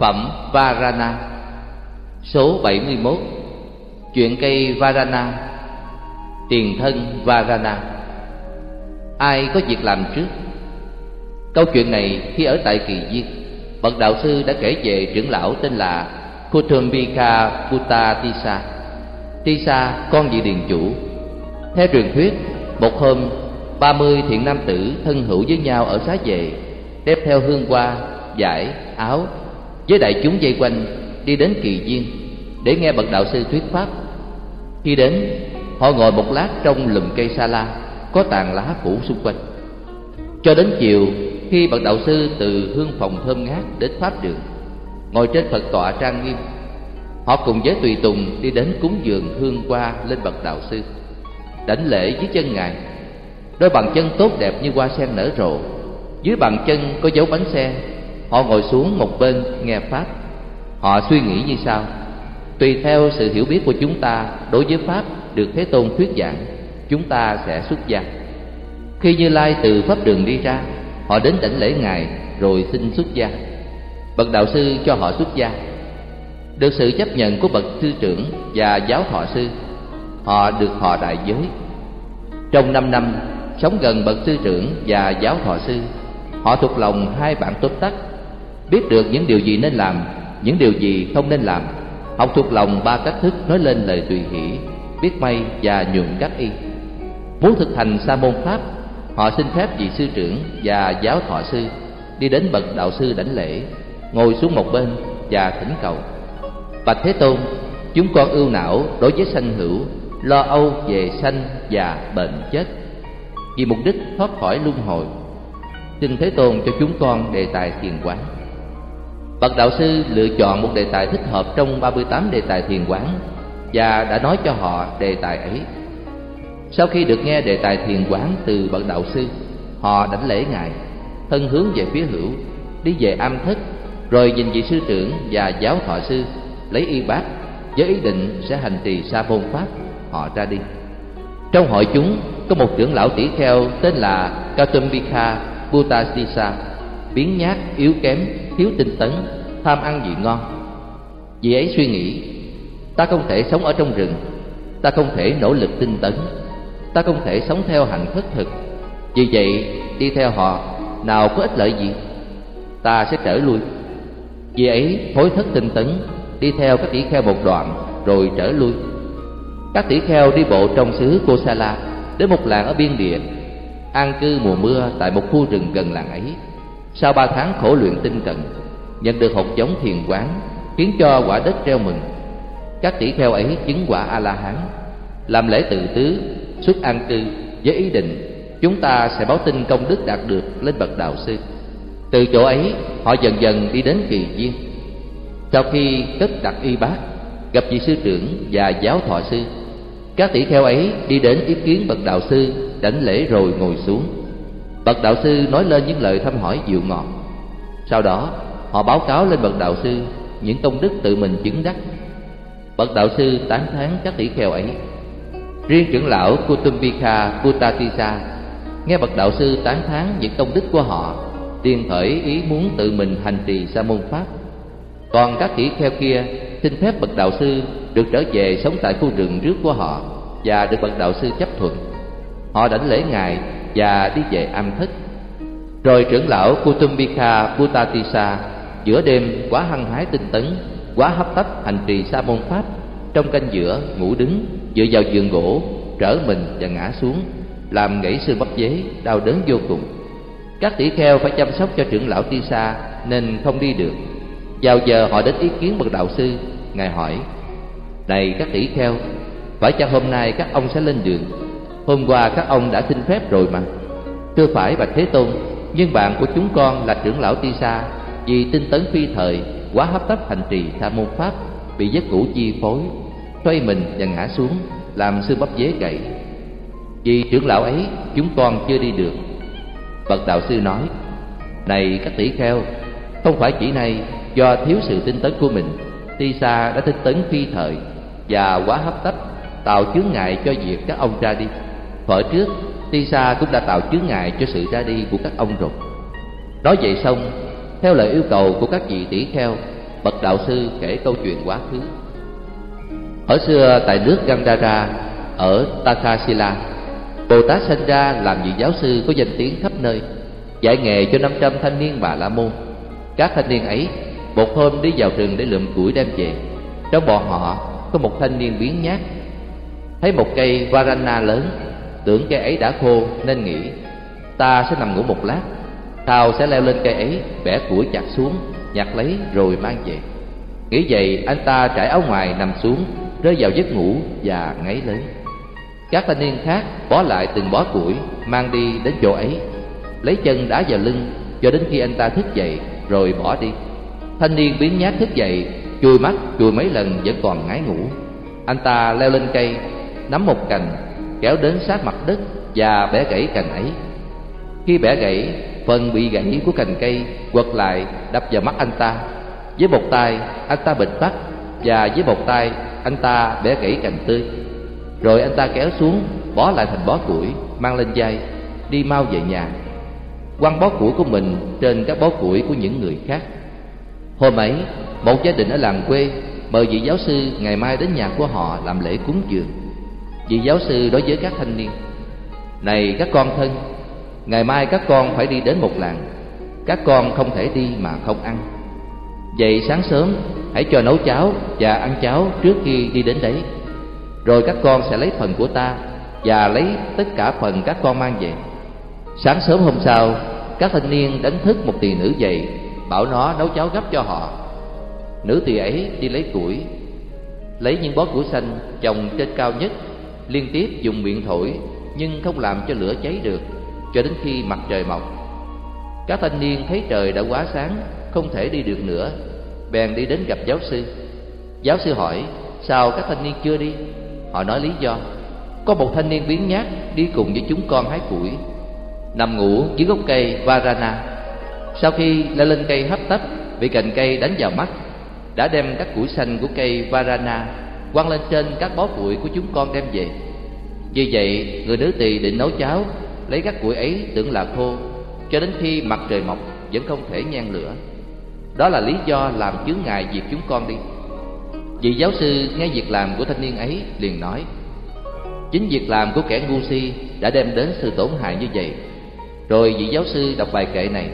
Phẩm Varana. Số 71 Chuyện cây Varana Tiền thân Varana. Ai có việc làm trước? Câu chuyện này khi ở tại Kỳ Viên Bậc đạo sư đã kể về trưởng lão tên là Kutumbika Putatisa Tisa. Con vị điền chủ. Theo truyền thuyết Một hôm ba mươi thiện nam tử thân hữu với nhau ở xá về Đem theo hương hoa, giải, áo với đại chúng dây quanh đi đến kỳ viên Để nghe bậc đạo sư thuyết pháp. Khi đến, họ ngồi một lát trong lùm cây sa la, Có tàn lá phủ xung quanh. Cho đến chiều, khi bậc đạo sư từ hương phòng thơm ngát đến pháp đường, ngồi trên phật tọa trang nghiêm, họ cùng với tùy tùng đi đến cúng dường hương qua lên bậc đạo sư. Đảnh lễ dưới chân ngài, đôi bàn chân tốt đẹp như hoa sen nở rộ, dưới bàn chân có dấu bánh xe họ ngồi xuống một bên nghe pháp. Họ suy nghĩ như sau. Tùy theo sự hiểu biết của chúng ta, đối với pháp được thế tôn thuyết giảng, chúng ta sẽ xuất gia. Khi như lai từ pháp đường đi ra, họ đến đảnh lễ ngài rồi xin xuất gia. Bậc đạo sư cho họ xuất gia. Được sự chấp nhận của bậc sư trưởng và giáo thọ sư, họ được họ đại giới. Trong năm năm sống gần bậc sư trưởng và giáo thọ sư, họ thuộc lòng hai bản tốt tắc biết được những điều gì nên làm, những điều gì không nên làm. Học thuộc lòng ba cách thức nói lên lời tùy hỷ, biết may và nhuận các y. Muốn thực hành sa môn pháp, họ xin phép vị sư trưởng và giáo thọ sư đi đến bậc đạo sư đảnh lễ, ngồi xuống một bên và thỉnh cầu. Bạch thế tôn, chúng con ưu não đối với sanh hữu, lo âu về sanh và bệnh chết. Vì mục đích thoát khỏi luân hồi, xin thế tôn cho chúng con đề tài thiền quán bậc đạo sư lựa chọn một đề tài thích hợp trong 38 đề tài thiền quán và đã nói cho họ đề tài ấy sau khi được nghe đề tài thiền quán từ bậc đạo sư, họ đảnh lễ ngài, thân hướng về phía hữu, đi về am thất, rồi nhìn vị sư trưởng và giáo thọ sư, lấy y bát với ý định sẽ hành trì sa môn pháp họ ra đi trong hội chúng có một trưởng lão tỷ kheo tên là Kautumbika Butasisa biến nhát, yếu kém, thiếu tinh tấn, tham ăn vị ngon. Vì ấy suy nghĩ, ta không thể sống ở trong rừng, ta không thể nỗ lực tinh tấn, ta không thể sống theo hạnh thất thực. Vì vậy, đi theo họ, nào có ích lợi gì, ta sẽ trở lui. Vì ấy, thối thất tinh tấn, đi theo các tỷ kheo một đoạn, rồi trở lui. Các tỷ kheo đi bộ trong xứ Kosala đến một làng ở biên địa, an cư mùa mưa tại một khu rừng gần làng ấy sau ba tháng khổ luyện tinh cần, nhận được hột giống thiền quán, khiến cho quả đất treo mừng. Các tỷ kheo ấy chứng quả a la hán làm lễ tự tứ, xuất an cư với ý định, chúng ta sẽ báo tin công đức đạt được lên bậc đạo sư. Từ chỗ ấy, họ dần dần đi đến kỳ viên sau khi cất đặt y bát, gặp vị sư trưởng và giáo thọ sư, các tỷ kheo ấy đi đến ý kiến bậc đạo sư đảnh lễ rồi ngồi xuống bậc đạo sư nói lên những lời thăm hỏi dịu ngọt. Sau đó, họ báo cáo lên bậc đạo sư những công đức tự mình chứng đắc. Bậc đạo sư tán thán các tỷ kheo ấy. Riêng trưởng lão kutumbika kutatisa nghe bậc đạo sư tán thán những công đức của họ liền khởi ý muốn tự mình hành trì sa môn pháp. Còn các tỷ kheo kia xin phép bậc đạo sư được trở về sống tại khu rừng trước của họ và được bậc đạo sư chấp thuận. Họ đảnh lễ ngài và đi về am thất rồi trưởng lão kutumbika putatisa giữa đêm quá hăng hái tinh tấn quá hấp tấp hành trì sa môn pháp trong canh giữa ngủ đứng dựa vào giường gỗ trở mình và ngã xuống làm gãy xương bắp dế đau đớn vô cùng các tỷ kheo phải chăm sóc cho trưởng lão Tisa nên không đi được. Vào giờ họ đến ý kiến bậc đạo sư, ngài hỏi: "Này các tỷ kheo, phải chăng hôm nay các ông sẽ lên đường? Hôm qua các ông đã xin phép rồi mà." Thưa phải bạch Thế Tôn, nhưng bạn của chúng con là trưởng lão Tisa vì tinh tấn phi thời, quá hấp tấp hành trì tha môn pháp, bị giấc ngủ chi phối, xoay mình và ngã xuống, làm xương bắp dế gậy Vì trưởng lão ấy, chúng con chưa đi được. Bậc đạo sư nói Này các tỷ kheo Không phải chỉ này do thiếu sự tinh tấn của mình Ti sa đã tinh tấn phi thời Và quá hấp tấp Tạo chướng ngại cho việc các ông ra đi thuở trước, Tisa cũng đã tạo chướng ngại cho sự ra đi của các ông rồi. Nói vậy xong, Theo lời yêu cầu của các vị tỷ kheo, bậc đạo sư kể câu chuyện quá khứ. Ở xưa, tại nước Gandhara, ở Takasila Bồ Tát sinh ra làm vị giáo sư có danh tiếng khắp nơi, dạy nghề cho 500 thanh niên bà la môn. Các thanh niên ấy, một hôm đi vào rừng để lượm củi đem về. Trong bọn họ, có một thanh niên biến nhát. Thấy một cây varana lớn tưởng cây ấy đã khô, nên nghĩ, ta sẽ nằm ngủ một lát sau sẽ leo lên cây ấy, bẻ củi chặt xuống, nhặt lấy rồi mang về. Nghĩ vậy, anh ta trải áo ngoài nằm xuống, rơi vào giấc ngủ và ngáy lớn các thanh niên khác bó lại từng bó củi, mang đi đến chỗ ấy, lấy chân đá vào lưng, cho đến khi anh ta thức dậy, rồi bỏ đi. Thanh niên biến nhát thức dậy, chùi mắt chùi mấy lần vẫn còn ngái ngủ. Anh ta leo lên cây, nắm một cành kéo đến sát mặt đất và bẻ gãy cành ấy. Khi bẻ gãy, phần bị gãy của cành cây quật lại đập vào mắt anh ta. Với một tay, anh ta bịt mắt và với một tay, anh ta bẻ gãy cành tươi. Rồi anh ta kéo xuống, bó lại thành bó củi, mang lên vai, đi mau về nhà. Quăng bó củi của mình trên các bó củi của những người khác. Hôm ấy, một gia đình ở làng quê mời vị giáo sư ngày mai đến nhà của họ làm lễ cúng dường vị giáo sư đối với các thanh niên. Này các con thân, ngày mai các con phải đi đến một làng. Các con không thể đi mà không ăn. Vậy sáng sớm, hãy cho nấu cháo và ăn cháo trước khi đi đến đấy. Rồi các con sẽ lấy phần của ta và lấy tất cả phần các con mang về. Sáng sớm hôm sau, các thanh niên đánh thức một tỳ nữ dậy, bảo nó nấu cháo gấp cho họ. Nữ tỳ ấy đi lấy củi, lấy những bó củi xanh trồng trên cao nhất liên tiếp dùng miệng thổi, nhưng không làm cho lửa cháy được, cho đến khi mặt trời mọc. Các thanh niên thấy trời đã quá sáng, không thể đi được nữa, bèn đi đến gặp giáo sư. Giáo sư hỏi, sao các thanh niên chưa đi? Họ nói lý do, có một thanh niên biến nhát đi cùng với chúng con hái củi. Nằm ngủ dưới gốc cây varana. Sau khi leo lên cây hấp tấp bị cành cây đánh vào mắt, đã đem các củi xanh của cây varana quăng lên trên các bó củi của chúng con đem về. Vì vậy, người nữ tỳ định nấu cháo, lấy các củi ấy tưởng là khô, cho đến khi mặt trời mọc vẫn không thể nhen lửa. Đó là lý do làm chướng ngại việc chúng con đi. Vị giáo sư nghe việc làm của thanh niên ấy liền nói, chính việc làm của kẻ ngu si đã đem đến sự tổn hại như vậy. Rồi vị giáo sư đọc bài kệ này,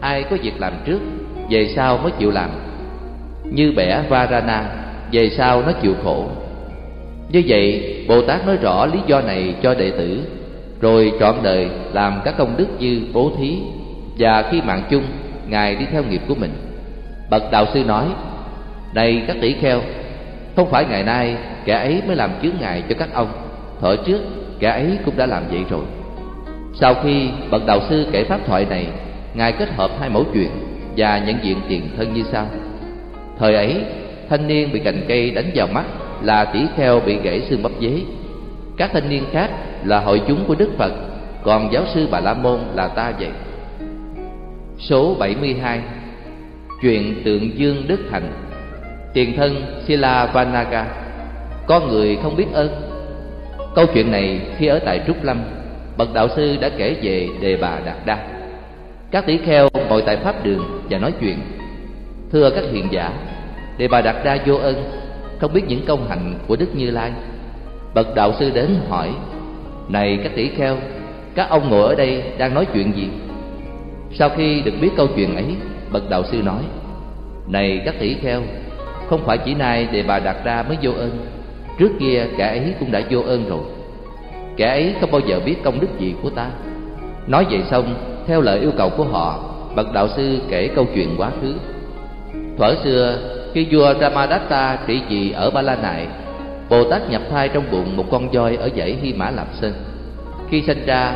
ai có việc làm trước, về sau mới chịu làm. Như bẻ varana về sau nó chịu khổ. Như vậy bồ tát nói rõ lý do này cho đệ tử, rồi trọn đời làm các công đức như bố thí, và khi mạng chung, ngài đi theo nghiệp của mình. Bậc đạo sư nói, này các tỷ kheo, không phải ngày nay kẻ ấy mới làm chướng ngại cho các ông, Thở trước kẻ ấy cũng đã làm vậy rồi. Sau khi bậc đạo sư kể pháp thoại này, ngài kết hợp hai mẫu chuyện và nhận diện tiền thân như sau. Thời ấy thanh niên bị cành cây đánh vào mắt là tỷ kheo bị gãy xương bắp dế. Các thanh niên khác là hội chúng của đức phật, còn giáo sư bà la môn là ta vậy. Số 72 chuyện tượng dương đức hạnh. Tiền thân sila vanaga, có người không biết ơn. Câu chuyện này khi ở tại trúc lâm, bậc đạo sư đã kể về đề bà đạt đa. Các tỷ kheo ngồi tại pháp đường và nói chuyện. Thưa các hiền giả đề bà đặt ra vô ơn không biết những công hạnh của đức như lai. Bậc đạo sư đến hỏi, này các tỷ kheo, các ông ngồi ở đây đang nói chuyện gì? Sau khi được biết câu chuyện ấy, bậc đạo sư nói, này các tỷ kheo, không phải chỉ nay đề bà đặt ra mới vô ơn trước kia kẻ ấy cũng đã vô ơn rồi. Kẻ ấy không bao giờ biết công đức gì của ta. Nói vậy xong, theo lời yêu cầu của họ, bậc đạo sư kể câu chuyện quá khứ. Thuở xưa khi vua ramadatta trị vì ở ba la nại bồ tát nhập thai trong bụng một con voi ở dãy hy mã lạp sơn. Khi sinh ra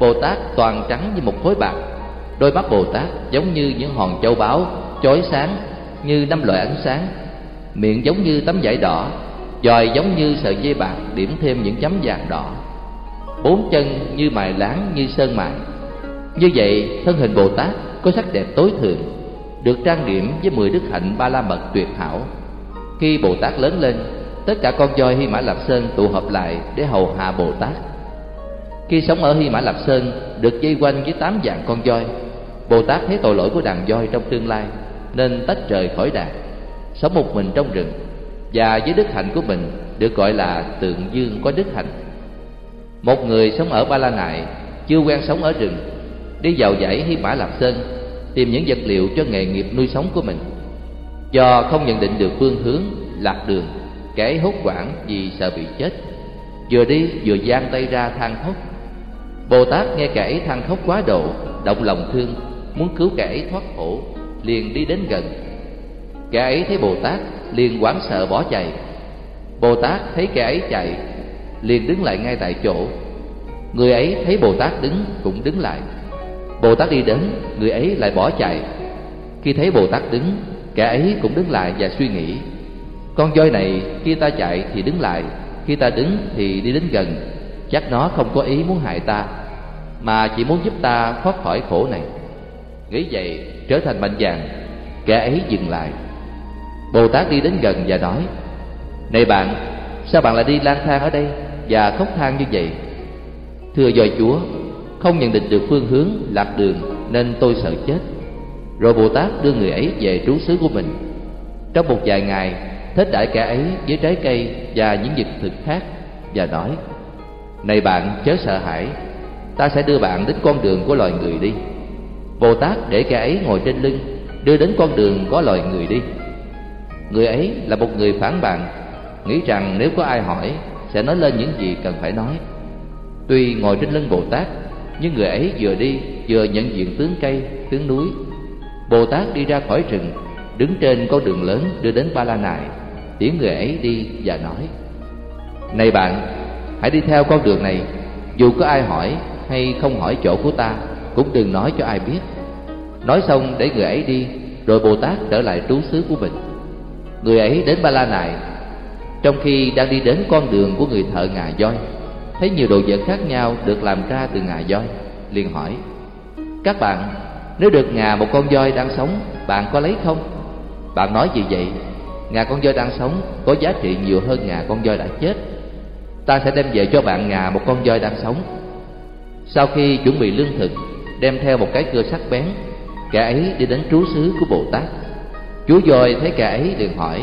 bồ tát toàn trắng như một khối bạc. Đôi mắt bồ tát giống như những hòn châu báu, chói sáng như năm loại ánh sáng. Miệng giống như tấm vải đỏ, dòi giống như sợi dây bạc điểm thêm những chấm vàng đỏ. Bốn chân như mài láng như sơn mài. Như vậy, thân hình bồ tát có sắc đẹp tối thượng được trang điểm với mười đức hạnh ba la mật tuyệt hảo. Khi bồ tát lớn lên, tất cả con voi hy mã lạp sơn tụ họp lại để hầu hạ bồ tát. Khi sống ở hy mã lạp sơn được dây quanh với tám dạng con voi, bồ tát thấy tội lỗi của đàn voi trong tương lai, nên tách rời khỏi đàn, sống một mình trong rừng, và với đức hạnh của mình được gọi là tượng dương có đức hạnh. Một người sống ở ba la nại chưa quen sống ở rừng, đi vào dãy hy mã lạp sơn tìm những vật liệu cho nghề nghiệp nuôi sống của mình. Do không nhận định được phương hướng, lạc đường, kẻ hốt quản vì sợ bị chết. Vừa đi, vừa giang tay ra than khóc. Bồ tát nghe kẻ than khóc quá độ, động lòng thương, muốn cứu kẻ ấy thoát khổ, liền đi đến gần. Kẻ ấy thấy bồ tát, liền hoảng sợ bỏ chạy. Bồ tát thấy kẻ ấy chạy, liền đứng lại ngay tại chỗ. Người ấy thấy bồ tát đứng, cũng đứng lại bồ tát đi đến, người ấy lại bỏ chạy. Khi thấy bồ tát đứng, kẻ ấy cũng đứng lại và suy nghĩ. Con voi này khi ta chạy thì đứng lại, khi ta đứng thì đi đến gần. Chắc nó không có ý muốn hại ta, mà chỉ muốn giúp ta thoát khỏi khổ này. Nghĩ vậy, trở thành mạnh dạn, kẻ ấy dừng lại. Bồ tát đi đến gần và nói, này bạn, sao bạn lại đi lang thang ở đây và khóc than như vậy? Thưa dòi chúa không nhận định được phương hướng, lạc đường, nên tôi sợ chết. Rồi bồ tát đưa người ấy về trú xứ của mình. Trong một vài ngày thết đãi kẻ ấy với trái cây và những vật thực khác và nói, này bạn, chớ sợ hãi. Ta sẽ đưa bạn đến con đường của loài người đi. Bồ tát để kẻ ấy ngồi trên lưng, đưa đến con đường có loài người đi. Người ấy là một người phản bạn nghĩ rằng nếu có ai hỏi, sẽ nói lên những gì cần phải nói. Tuy ngồi trên lưng bồ tát nhưng người ấy vừa đi, vừa nhận diện tướng cây tướng núi. Bồ tát đi ra khỏi rừng, đứng trên con đường lớn đưa đến ba la nại. Tiễn người ấy đi và nói, này bạn, hãy đi theo con đường này. Dù có ai hỏi hay không hỏi chỗ của ta, cũng đừng nói cho ai biết. Nói xong để người ấy đi, rồi bồ tát trở lại trú xứ của mình. Người ấy đến ba la nại. Trong khi đang đi đến con đường của người thợ ngà voi thấy nhiều đồ vật khác nhau được làm ra từ ngà voi, liền hỏi, các bạn, nếu được ngà một con voi đang sống, bạn có lấy không? Bạn nói gì vậy? Ngà con voi đang sống có giá trị nhiều hơn ngà con voi đã chết. Ta sẽ đem về cho bạn ngà một con voi đang sống. Sau khi chuẩn bị lương thực, đem theo một cái cưa sắc bén, kẻ ấy đi đến trú xứ của bồ tát. Chúa voi thấy kẻ ấy liền hỏi,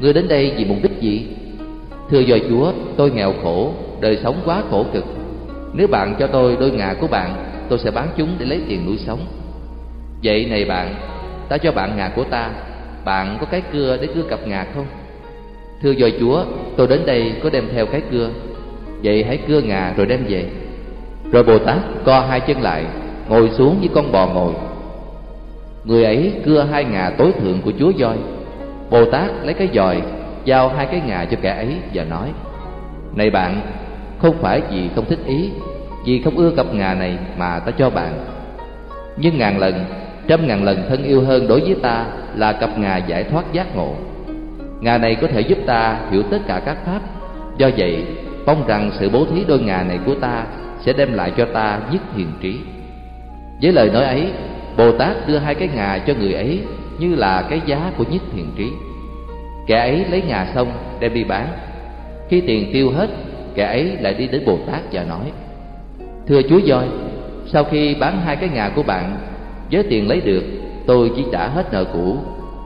ngươi đến đây vì mục đích gì? Thưa voi chúa, tôi nghèo khổ đời sống quá khổ cực. Nếu bạn cho tôi đôi ngà của bạn, tôi sẽ bán chúng để lấy tiền nuôi sống. Vậy này bạn, ta cho bạn ngà của ta, bạn có cái cưa để cưa cặp ngà không? Thưa dòi chúa, tôi đến đây có đem theo cái cưa. Vậy hãy cưa ngà rồi đem về. Rồi bồ tát co hai chân lại, ngồi xuống với con bò ngồi. Người ấy cưa hai ngà tối thượng của chúa voi. Bồ tát lấy cái dòi giao hai cái ngà cho kẻ ấy và nói, này bạn không phải vì không thích ý, vì không ưa cặp ngà này mà ta cho bạn. Nhưng ngàn lần, trăm ngàn lần thân yêu hơn đối với ta là cặp ngà giải thoát giác ngộ. Ngà này có thể giúp ta hiểu tất cả các pháp. Do vậy, mong rằng sự bố thí đôi ngà này của ta sẽ đem lại cho ta nhất hiền trí. Với lời nói ấy, bồ tát đưa hai cái ngà cho người ấy như là cái giá của nhất thiền trí. Kẻ ấy lấy ngà xong, đem đi bán. Khi tiền tiêu hết kẻ ấy lại đi đến bồ tát và nói, thưa chúa voi sau khi bán hai cái ngà của bạn, với tiền lấy được, tôi chỉ trả hết nợ cũ.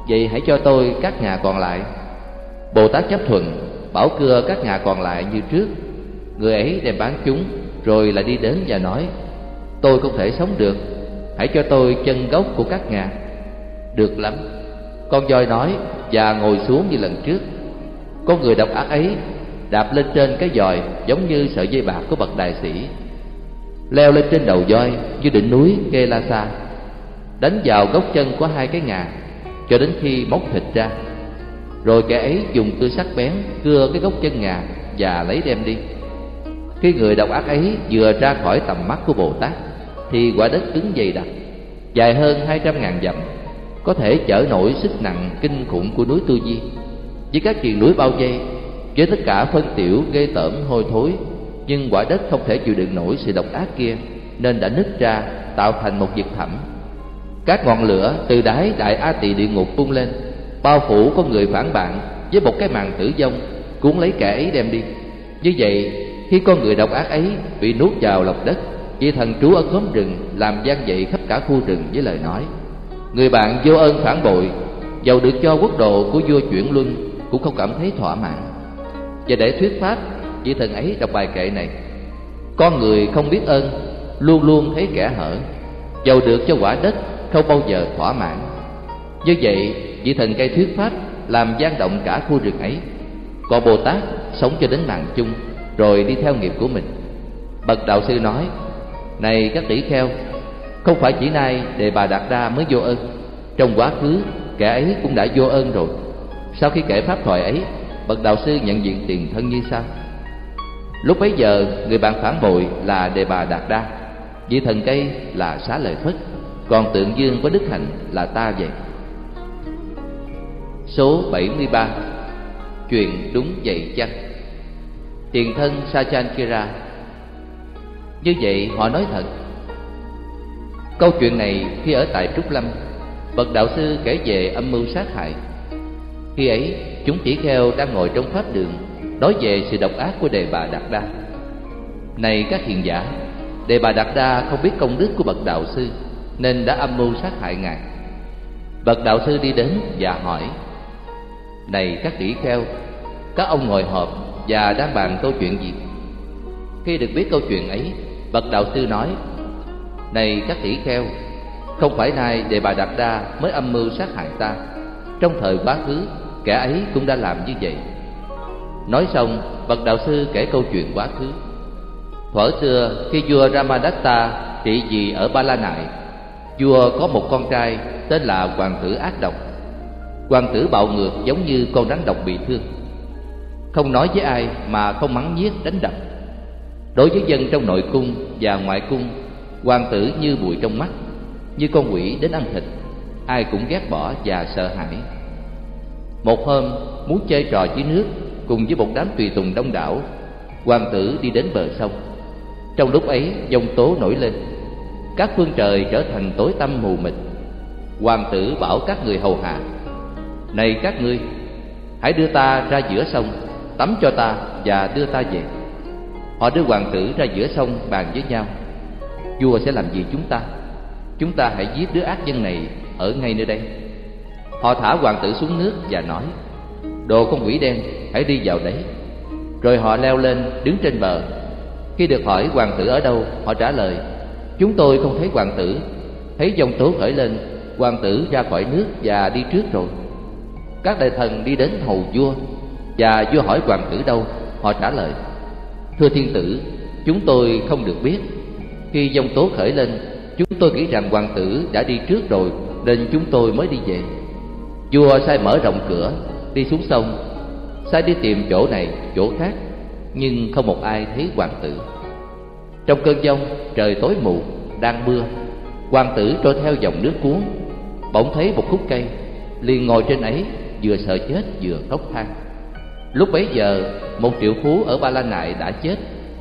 Vậy hãy cho tôi các ngà còn lại. Bồ tát chấp thuận, bảo cưa các ngà còn lại như trước. Người ấy đem bán chúng, rồi lại đi đến và nói, tôi không thể sống được, hãy cho tôi chân gốc của các ngà. Được lắm. Con voi nói và ngồi xuống như lần trước. Con người độc ác ấy đạp lên trên cái dòi giống như sợi dây bạc của bậc đại sĩ, leo lên trên đầu voi như đỉnh núi kê la sa đánh vào gốc chân của hai cái ngà cho đến khi móc thịt ra. Rồi kẻ ấy dùng cưa sắc bén cưa cái gốc chân ngà và lấy đem đi. Khi người độc ác ấy vừa ra khỏi tầm mắt của bồ tát, thì quả đất cứng dày đặc, dài hơn hai trăm ngàn dặm, có thể chở nổi sức nặng kinh khủng của núi tu di với các triền núi bao vây với tất cả phân tiểu, ghê tởm, hôi thối. Nhưng quả đất không thể chịu đựng nổi sự độc ác kia, nên đã nứt ra, tạo thành một vực thẳm. Các ngọn lửa từ đáy đại a tỳ địa ngục bung lên. Bao phủ con người phản bạn với một cái màn tử vong, cuốn lấy kẻ ấy đem đi. Như vậy, khi con người độc ác ấy bị nuốt vào lòng đất vì thần trú ở khóm rừng làm gian dậy khắp cả khu rừng với lời nói. Người bạn vô ơn phản bội Dầu được cho quốc độ của vua chuyển luân, Cũng không cảm thấy thỏa mãn. Và để thuyết pháp Vị thần ấy đọc bài kệ này, Con người không biết ơn, Luôn luôn thấy kẻ hở, giàu được cho quả đất Không bao giờ thỏa mãn. Như vậy, vị thần cây thuyết pháp Làm gian động cả khu rừng ấy. Còn Bồ Tát sống cho đến mạng chung, Rồi đi theo nghiệp của mình. Bậc đạo sư nói, Này các tỷ kheo, Không phải chỉ nay Đề Bà Đạt Đa mới vô ơn, Trong quá khứ kẻ ấy cũng đã vô ơn rồi. Sau khi kể pháp thoại ấy Bậc đạo sư nhận diện tiền thân như sau. Lúc bấy giờ, người bạn phản bội là Đề Bà Đạt Đa. Vị thần cây là xá lợi Phất, Còn tượng dương có đức hạnh là ta vậy Số 73 Chuyện đúng vậy chăng? Tiền thân Sachankira Như vậy họ nói thật. Câu chuyện này khi ở tại Trúc Lâm, Bậc đạo sư kể về âm mưu sát hại. Khi ấy chúng tỷ kheo đang ngồi trong pháp đường, Nói về sự độc ác của Đề Bà Đạt Đa. Này các hiền giả, Đề Bà Đạt Đa không biết công đức của bậc đạo sư, Nên đã âm mưu sát hại ngài. Bậc đạo sư đi đến và hỏi, Này các tỷ kheo, Các ông ngồi họp và đang bàn câu chuyện gì? Khi được biết câu chuyện ấy, Bậc đạo sư nói, Này các tỷ kheo, Không phải nay Đề Bà Đạt Đa mới âm mưu sát hại ta. Trong thời quá khứ Kẻ ấy cũng đã làm như vậy Nói xong, bậc đạo sư kể câu chuyện quá khứ. Thuở xưa, khi vua Ramadatta trị vì ở Ba La Nại, vua có một con trai tên là hoàng tử ác độc. Hoàng tử bạo ngược giống như con rắn độc bị thương. Không nói với ai mà không mắng nhiếc đánh đập. Đối với dân trong nội cung và ngoại cung, hoàng tử như bụi trong mắt, như con quỷ đến ăn thịt, ai cũng ghét bỏ và sợ hãi. Một hôm, muốn chơi trò dưới nước cùng với một đám tùy tùng đông đảo hoàng tử đi đến bờ sông. Trong lúc ấy dòng tố nổi lên. Các phương trời trở thành tối tăm mù mịt. Hoàng tử bảo các người hầu hạ này các ngươi hãy đưa ta ra giữa sông tắm cho ta và đưa ta về. Họ đưa hoàng tử ra giữa sông bàn với nhau. Vua sẽ làm gì chúng ta? Chúng ta hãy giết đứa ác nhân này ở ngay nơi đây họ thả hoàng tử xuống nước và nói, đồ con quỷ đen, hãy đi vào đấy. Rồi họ leo lên, đứng trên bờ. Khi được hỏi hoàng tử ở đâu, họ trả lời, chúng tôi không thấy hoàng tử. Thấy dòng tố khởi lên, hoàng tử ra khỏi nước và đi trước rồi. Các đại thần đi đến hầu vua, và vua hỏi hoàng tử đâu, họ trả lời, thưa thiên tử, chúng tôi không được biết. Khi dòng tố khởi lên, chúng tôi nghĩ rằng hoàng tử đã đi trước rồi, nên chúng tôi mới đi về vua sai mở rộng cửa, đi xuống sông. Sai đi tìm chỗ này, chỗ khác, nhưng không một ai thấy hoàng tử. Trong cơn giông, trời tối mù, đang mưa. Hoàng tử trôi theo dòng nước cuốn, bỗng thấy một khúc cây, liền ngồi trên ấy, vừa sợ chết vừa khóc than. Lúc bấy giờ, một triệu phú ở ba la nại đã chết,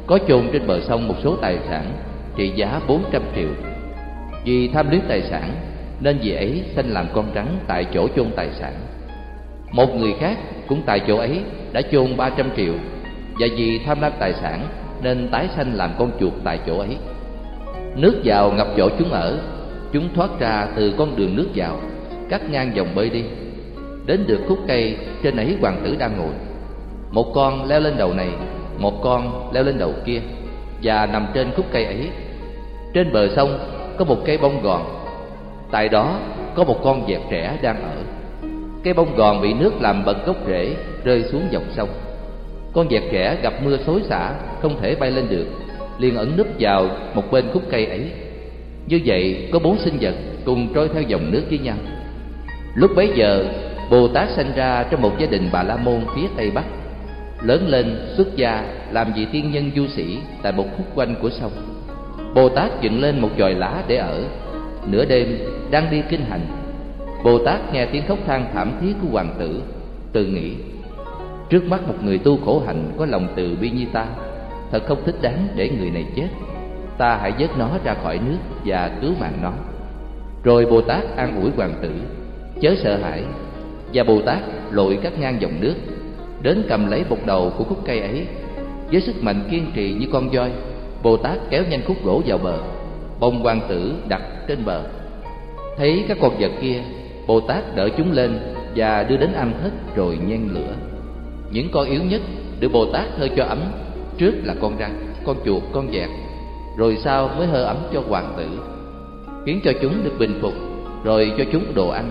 có chôn trên bờ sông một số tài sản trị giá bốn trăm triệu. Vì tham luyến tài sản nên vì ấy sanh làm con rắn tại chỗ chôn tài sản. Một người khác cũng tại chỗ ấy đã chôn ba trăm triệu, và vì tham lam tài sản nên tái sanh làm con chuột tại chỗ ấy. Nước vào ngập chỗ chúng ở, chúng thoát ra từ con đường nước vào, cắt ngang dòng bơi đi. Đến được khúc cây trên ấy hoàng tử đang ngồi. Một con leo lên đầu này, một con leo lên đầu kia, và nằm trên khúc cây ấy. Trên bờ sông có một cây bông gòn tại đó, có một con dẹp trẻ đang ở. Cây bông gòn bị nước làm bật gốc rễ, Rơi xuống dòng sông. Con dẹp trẻ gặp mưa xối xả, Không thể bay lên được. Liền ẩn núp vào một bên khúc cây ấy. Như vậy, có bốn sinh vật Cùng trôi theo dòng nước với nhau. Lúc bấy giờ, Bồ Tát sinh ra trong một gia đình Bà La Môn phía Tây Bắc. Lớn lên, xuất gia, làm vị tiên nhân du sĩ Tại một khúc quanh của sông. Bồ Tát dựng lên một chòi lá để ở. Nửa đêm, đang đi kinh hành Bồ Tát nghe tiếng khóc than thảm thiết của hoàng tử, Tự nghĩ, Trước mắt một người tu khổ hạnh có lòng từ bi như ta, Thật không thích đáng để người này chết. Ta hãy vớt nó ra khỏi nước và cứu mạng nó. Rồi Bồ Tát an ủi hoàng tử, Chớ sợ hãi. Và Bồ Tát lội cắt ngang dòng nước, Đến cầm lấy một đầu của khúc cây ấy. Với sức mạnh kiên trì như con voi Bồ Tát kéo nhanh khúc gỗ vào bờ. Bông hoàng tử đặt trên bờ. Thấy các con vật kia bồ tát đỡ chúng lên và đưa đến am thất rồi nhen lửa. Những con yếu nhất được bồ tát hơi cho ấm trước là con rắn, con chuột, con vẹt, rồi sau mới hơi ấm cho hoàng tử, khiến cho chúng được bình phục, rồi cho chúng đồ ăn.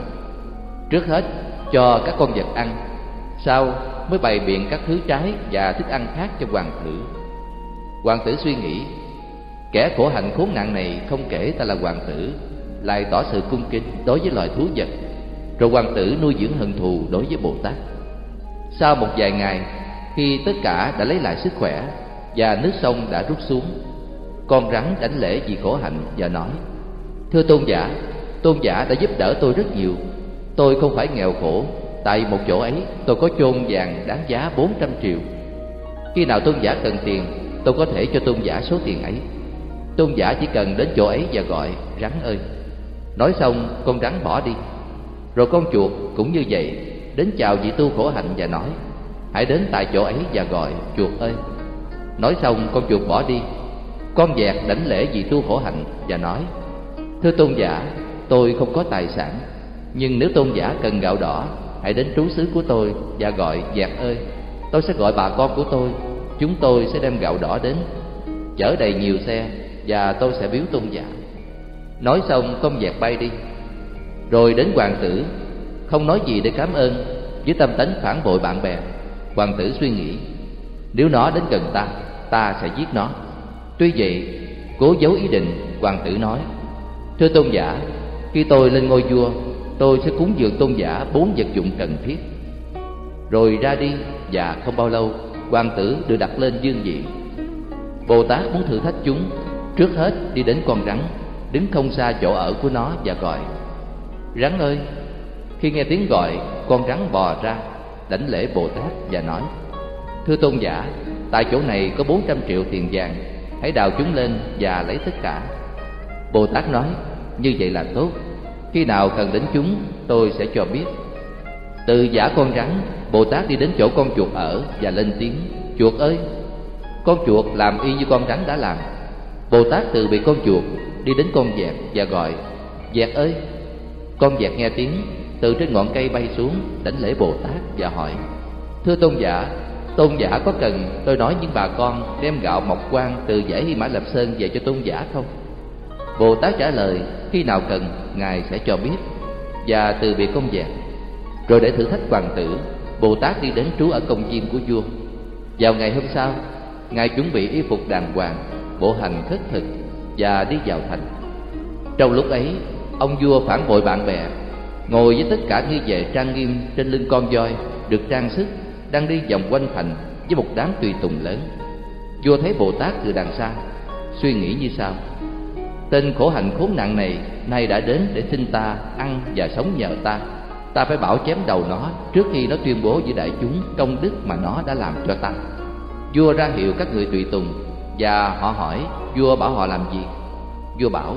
Trước hết, cho các con vật ăn, sau mới bày biện các thứ trái và thức ăn khác cho hoàng tử. Hoàng tử suy nghĩ kẻ khổ hạnh khốn nạn này không kể ta là hoàng tử, lại tỏ sự cung kính đối với loài thú vật. Rồi hoàng tử nuôi dưỡng hận thù đối với bồ tát. Sau một vài ngày, khi tất cả đã lấy lại sức khỏe và nước sông đã rút xuống, con rắn đánh lễ vì khổ hạnh và nói, thưa tôn giả tôn giả đã giúp đỡ tôi rất nhiều. Tôi không phải nghèo khổ, tại một chỗ ấy tôi có chôn vàng đáng giá bốn trăm triệu. Khi nào tôn giả cần tiền, tôi có thể cho tôn giả số tiền ấy tôn giả chỉ cần đến chỗ ấy và gọi, rắn ơi. Nói xong, con rắn bỏ đi. Rồi con chuột cũng như vậy, đến chào vị tu khổ hạnh và nói, hãy đến tại chỗ ấy và gọi, chuột ơi. Nói xong, con chuột bỏ đi. Con vẹt đảnh lễ vị tu khổ hạnh và nói, thưa tôn giả, tôi không có tài sản, nhưng nếu tôn giả cần gạo đỏ, hãy đến trú xứ của tôi và gọi dẹt ơi. Tôi sẽ gọi bà con của tôi, chúng tôi sẽ đem gạo đỏ đến. Chở đầy nhiều xe và tôi sẽ biếu tôn giả. Nói xong, con vẹt bay đi. Rồi đến hoàng tử, không nói gì để cảm ơn, với tâm tánh phản bội bạn bè. Hoàng tử suy nghĩ, nếu nó đến gần ta ta sẽ giết nó. Tuy vậy, cố giấu ý định, hoàng tử nói, thưa tôn giả, khi tôi lên ngôi vua, tôi sẽ cúng dường tôn giả bốn vật dụng cần thiết. Rồi ra đi, và không bao lâu, hoàng tử được đặt lên dương vị. Bồ tát muốn thử thách chúng trước hết, đi đến con rắn, đứng không xa chỗ ở của nó và gọi. Rắn ơi, khi nghe tiếng gọi, con rắn bò ra, đảnh lễ bồ tát và nói, thưa tôn giả, tại chỗ này có bốn trăm triệu tiền vàng, hãy đào chúng lên và lấy tất cả. Bồ tát nói, như vậy là tốt. Khi nào cần đến chúng, tôi sẽ cho biết. Từ giả con rắn, bồ tát đi đến chỗ con chuột ở và lên tiếng, chuột ơi, con chuột làm y như con rắn đã làm bồ tát từ bị con chuột đi đến con vẹt và gọi, vẹt ơi! Con vẹt nghe tiếng, từ trên ngọn cây bay xuống, đảnh lễ bồ tát và hỏi, thưa tôn giả tôn giả có cần tôi nói những bà con đem gạo mọc quang từ dãy hy mã lập sơn về cho tôn giả không? Bồ tát trả lời, khi nào cần, ngài sẽ cho biết. Và từ biệt công vẹt, rồi để thử thách hoàng tử bồ tát đi đến trú ở công viên của vua. Vào ngày hôm sau, ngài chuẩn bị y phục đàng hoàng bộ hành khất thực và đi vào thành. Trong lúc ấy, ông vua phản bội bạn bè, ngồi với tất cả nghi vệ trang nghiêm trên lưng con voi được trang sức, đang đi vòng quanh thành với một đám tùy tùng lớn. Vua thấy bồ tát từ đằng xa, suy nghĩ như sau tên khổ hạnh khốn nạn này nay đã đến để xin ta ăn và sống nhờ ta. Ta phải bảo chém đầu nó trước khi nó tuyên bố với đại chúng công đức mà nó đã làm cho ta. Vua ra hiệu các người tùy tùng và họ hỏi, vua bảo họ làm gì? Vua bảo,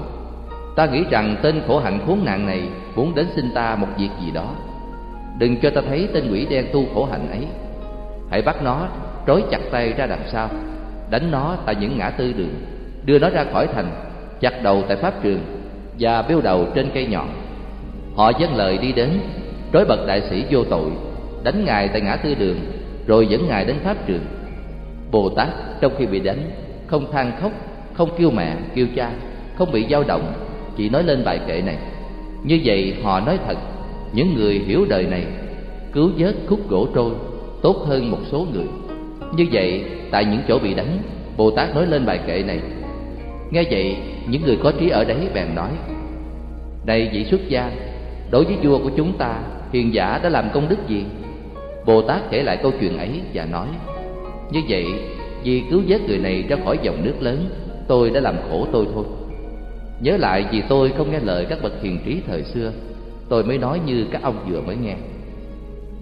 ta nghĩ rằng tên khổ hạnh khốn nạn này muốn đến xin ta một việc gì đó. Đừng cho ta thấy tên quỷ đen tu khổ hạnh ấy. Hãy bắt nó trói chặt tay ra đằng sau. Đánh nó tại những ngã tư đường. Đưa nó ra khỏi thành, chặt đầu tại pháp trường và bêu đầu trên cây nhọn. Họ dâng lời đi đến, trói bật đại sĩ vô tội, đánh ngài tại ngã tư đường, rồi dẫn ngài đến pháp trường. Bồ tát trong khi bị đánh không than khóc, không kêu mẹ, kêu cha, không bị dao động. Chỉ nói lên bài kệ này. Như vậy họ nói thật, những người hiểu đời này, cứu vớt khúc gỗ trôi, tốt hơn một số người. Như vậy, tại những chỗ bị đánh bồ tát nói lên bài kệ này. Nghe vậy, những người có trí ở đấy bèn nói này vị xuất gia, đối với vua của chúng ta, hiền giả đã làm công đức gì? Bồ tát kể lại câu chuyện ấy và nói, như vậy vì cứu vớt người này ra khỏi dòng nước lớn, tôi đã làm khổ tôi thôi. Nhớ lại vì tôi không nghe lời các bậc hiền trí thời xưa, tôi mới nói như các ông vừa mới nghe.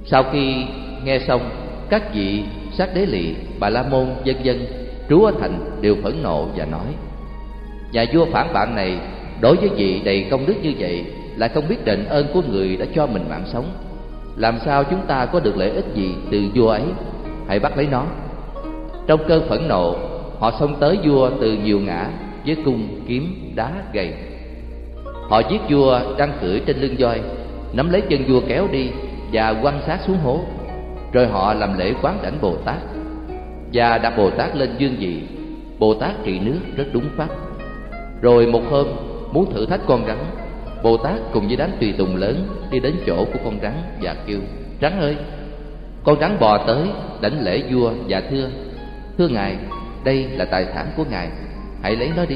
Sau khi nghe xong, các vị sát đế lỵ bà la môn vân vân trú ở thành đều phẫn nộ và nói, nhà vua phản bạn này, đối với vị đầy công đức như vậy, lại không biết đền ơn của người đã cho mình mạng sống. Làm sao chúng ta có được lợi ích gì từ vua ấy? Hãy bắt lấy nó trong cơn phẫn nộ, họ xông tới vua từ nhiều ngã với cung kiếm đá gầy. Họ giết vua đang cưỡi trên lưng voi, Nắm lấy chân vua kéo đi Và quăng sát xuống hố. Rồi họ làm lễ quán đảnh Bồ Tát. Và đặt Bồ Tát lên dương vị. Bồ Tát trị nước rất đúng pháp. Rồi một hôm, muốn thử thách con rắn, Bồ Tát cùng với đám tùy tùng lớn Đi đến chỗ của con rắn và kêu, Rắn ơi! Con rắn bò tới đảnh lễ vua và thưa Thưa ngài, đây là tài sản của ngài. Hãy lấy nó đi.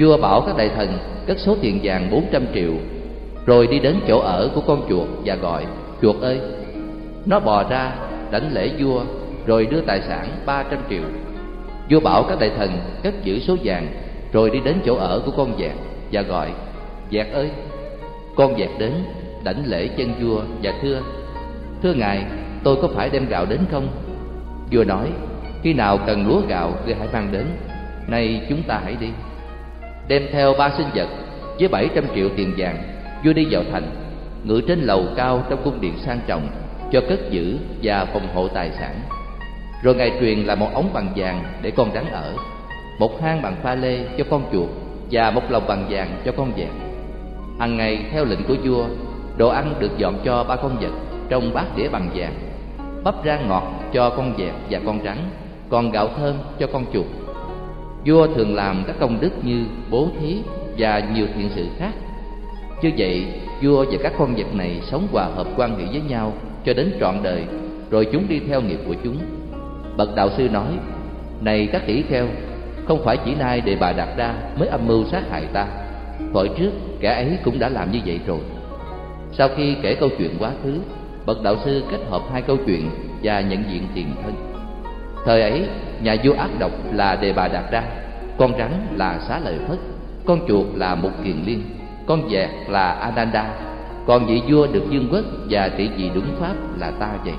Vua bảo các đại thần, cất số tiền vàng 400 triệu, Rồi đi đến chỗ ở của con chuột và gọi, Chuột ơi Nó bò ra, đảnh lễ vua, Rồi đưa tài sản 300 triệu. Vua bảo các đại thần, cất giữ số vàng, Rồi đi đến chỗ ở của con vẹt Và gọi, Vẹt ơi Con vẹt đến, đảnh lễ chân vua và thưa Thưa ngài, tôi có phải đem gạo đến không? Vua nói khi nào cần lúa gạo ngươi hãy mang đến. Nay chúng ta hãy đi. Đem theo ba sinh vật Với bảy trăm triệu tiền vàng, Vua đi vào thành, Ngự trên lầu cao trong cung điện sang trọng, Cho cất giữ và phòng hộ tài sản. Rồi ngài truyền là một ống bằng vàng để con rắn ở, Một hang bằng pha lê cho con chuột Và một lồng bằng vàng cho con vẹt. Hằng ngày, theo lệnh của vua, Đồ ăn được dọn cho ba con vật Trong bát đĩa bằng vàng, Bắp rang ngọt cho con vẹt và con rắn. Còn gạo thơm cho con chuột. Vua thường làm các công đức như bố thí và nhiều thiện sự khác. Như vậy, vua và các con vật này sống hòa hợp quan hệ với nhau cho đến trọn đời, Rồi chúng đi theo nghiệp của chúng. Bậc đạo sư nói, Này các tỷ kheo, Không phải chỉ nay để bà đạt đa mới âm mưu sát hại ta. Thời trước, kẻ ấy cũng đã làm như vậy rồi. Sau khi kể câu chuyện quá khứ, Bậc đạo sư kết hợp hai câu chuyện và nhận diện tiền thân. Thời ấy, nhà vua ác độc là Đề Bà Đạt Đa, con rắn là Xá Lợi Phất, con chuột là Mục Kiền Liên, con vẹt là Ananda, còn vị vua được dương quốc và trị vì đúng pháp là ta vậy.